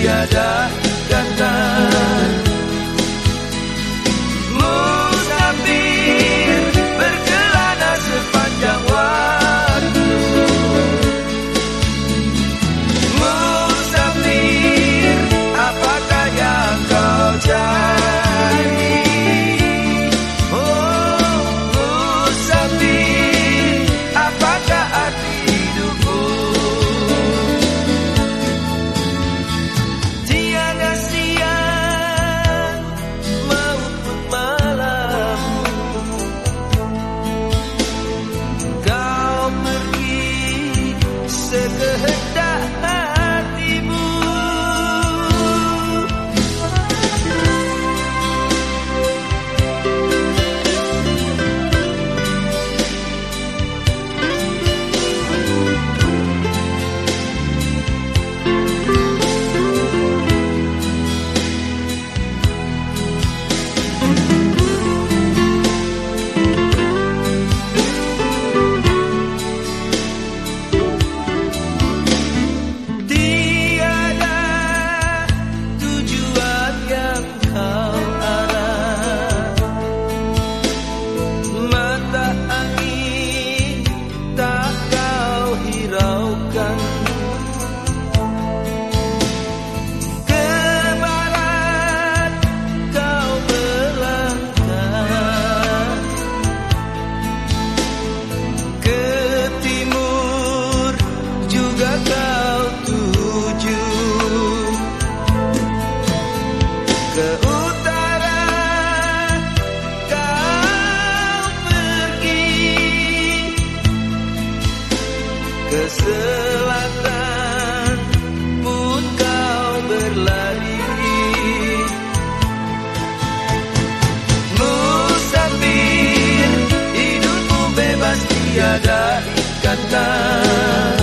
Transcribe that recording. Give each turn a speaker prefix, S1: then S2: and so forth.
S1: tiada datang. Tiada ikatan